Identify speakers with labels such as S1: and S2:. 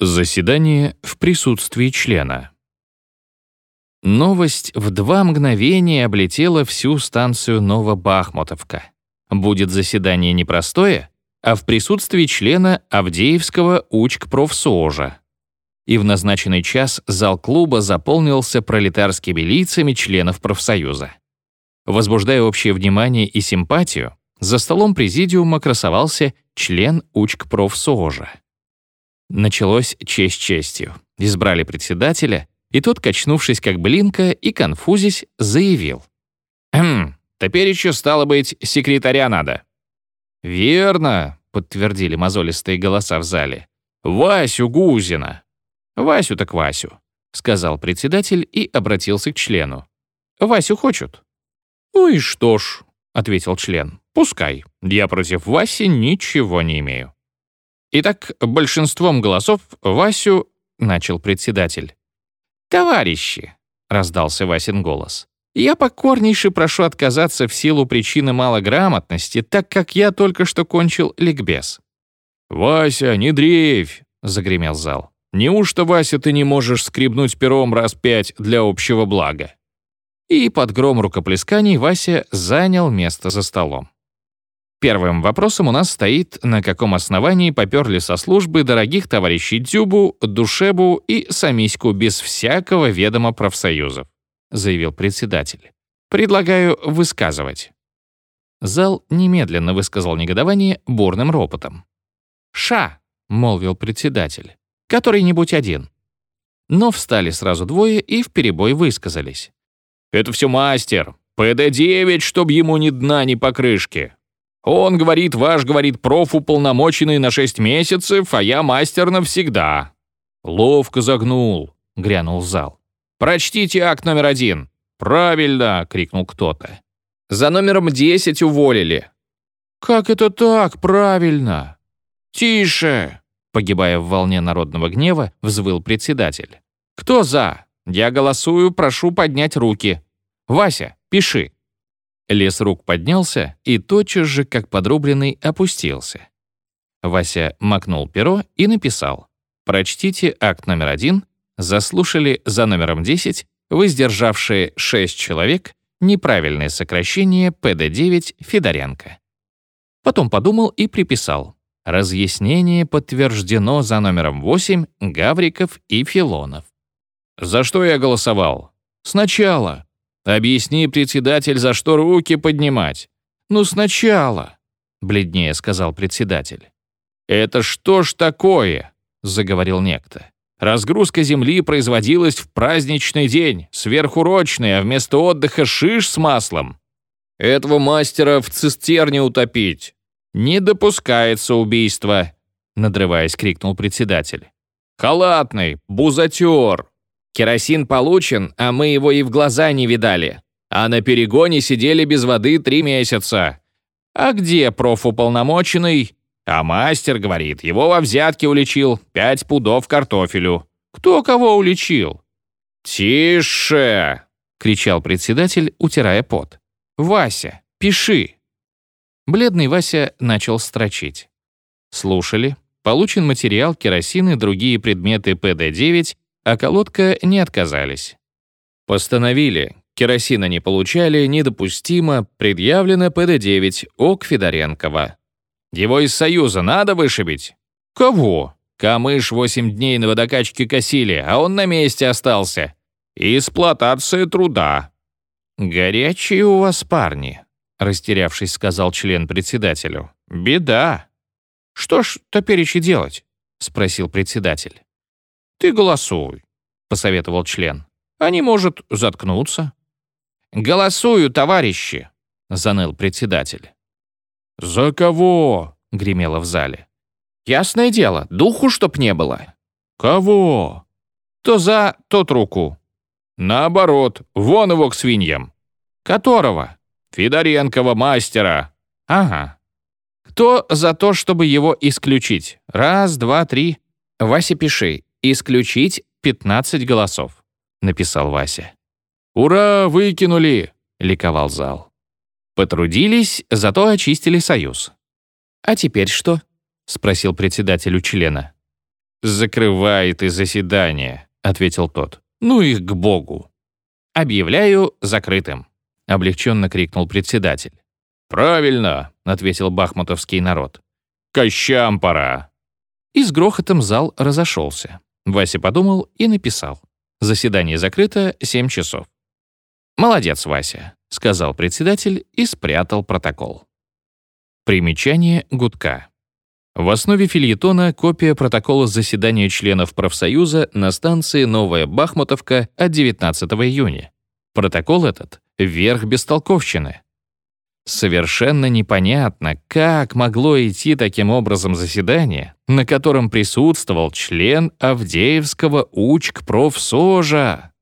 S1: Заседание в присутствии члена. Новость в два мгновения облетела всю станцию Новобахмутовка. Будет заседание непростое, а в присутствии члена Авдеевского учкпрофсоожа. И в назначенный час зал клуба заполнился пролетарскими лицами членов профсоюза. Возбуждая общее внимание и симпатию, за столом президиума красовался член учкпрофсоожа. Началось честь честью. Избрали председателя, и тот, качнувшись как блинка и конфузясь, заявил. «Хм, теперь еще, стало быть, секретаря надо». «Верно», — подтвердили мозолистые голоса в зале. «Васю Гузина». «Васю так Васю», — сказал председатель и обратился к члену. «Васю хочут». «Ну и что ж», — ответил член. «Пускай. Я против Васи ничего не имею». Итак, большинством голосов Васю начал председатель. «Товарищи!» — раздался Васин голос. «Я покорнейше прошу отказаться в силу причины малограмотности, так как я только что кончил ликбез».
S2: «Вася, не дрейфь!» — загремел зал. «Неужто, Вася, ты не можешь скребнуть пером раз пять для общего блага?»
S1: И под гром рукоплесканий Вася занял место за столом. Первым вопросом у нас стоит, на каком основании поперли со службы дорогих товарищей Дзюбу, Душебу и Самиську без всякого ведома профсоюзов, заявил председатель. Предлагаю высказывать. Зал немедленно высказал негодование бурным ропотом. «Ша!» — молвил председатель. «Который-нибудь один». Но встали сразу двое и вперебой высказались.
S2: «Это все мастер. ПД-9, чтоб ему ни дна, ни покрышки. Он говорит, ваш, говорит, проф уполномоченный на шесть месяцев, а я мастер навсегда».
S1: «Ловко загнул», — грянул зал.
S2: «Прочтите акт номер один».
S1: «Правильно!» — крикнул кто-то.
S2: «За номером десять уволили».
S1: «Как это так? Правильно!»
S2: «Тише!» — погибая в волне народного гнева, взвыл председатель.
S1: «Кто за? Я голосую, прошу поднять руки. Вася, пиши». Лес рук поднялся и тотчас же, как подрубленный, опустился. Вася макнул перо и написал «Прочтите акт номер один, заслушали за номером 10, вы сдержавшие 6 человек, неправильное сокращение ПД-9 Федоренко». Потом подумал и приписал «Разъяснение подтверждено за номером 8 Гавриков и Филонов».
S2: «За что я голосовал?»
S1: «Сначала»,
S2: Объясни, председатель, за что руки поднимать.
S1: Ну, сначала, бледнее сказал председатель.
S2: Это что ж такое? заговорил некто. Разгрузка земли производилась в праздничный день, сверхурочный, а вместо отдыха шиш с маслом. Этого мастера в цистерне утопить. Не допускается убийство, надрываясь, крикнул председатель. Халатный, бузатер, Керосин получен, а мы его и в глаза не видали. А на перегоне сидели без воды три месяца. А где профуполномоченный? А мастер, говорит, его во взятке уличил, пять пудов картофелю. Кто кого уличил? «Тише!» — кричал председатель, утирая пот.
S1: «Вася, пиши!» Бледный Вася начал строчить. Слушали. Получен материал, керосин и другие предметы ПД-9 а колодка не отказались. Постановили, керосина не получали, недопустимо, предъявлено ПД-9 ОК Федоренкова.
S2: Его из Союза надо вышибить?
S1: Кого?
S2: Камыш восемь дней на водокачке косили, а он на месте остался. Эксплуатация труда.
S1: Горячие у вас парни, растерявшись, сказал член председателю. Беда. Что ж теперь еще делать? спросил председатель. «Ты голосуй», — посоветовал член. «Они, может, заткнуться».
S2: «Голосую, товарищи», — заныл председатель.
S1: «За кого?» — гремело в зале.
S2: «Ясное дело, духу чтоб не было».
S1: «Кого?»
S2: «То за, тот руку».
S1: «Наоборот, вон его к свиньям».
S2: «Которого?»
S1: «Федоренкова мастера».
S2: «Ага». «Кто за то, чтобы его исключить? Раз, два, три». «Вася, пиши. «Исключить 15 голосов», — написал Вася.
S1: «Ура, выкинули!»
S2: — ликовал зал. Потрудились, зато очистили союз. «А теперь что?» — спросил председатель у члена. «Закрывай ты заседание», — ответил тот.
S1: «Ну их к богу». «Объявляю закрытым», — облегченно крикнул председатель.
S2: «Правильно», — ответил бахмутовский народ. «Кощам пора».
S1: И с грохотом зал разошелся. Вася подумал и написал. Заседание закрыто 7 часов. «Молодец, Вася», — сказал председатель и спрятал протокол. Примечание гудка. В основе фильетона копия протокола заседания членов профсоюза на станции Новая Бахмутовка от 19 июня. Протокол этот — верх бестолковщины. Совершенно непонятно, как могло идти таким образом заседание, на котором присутствовал член Авдеевского УЧК профсожа.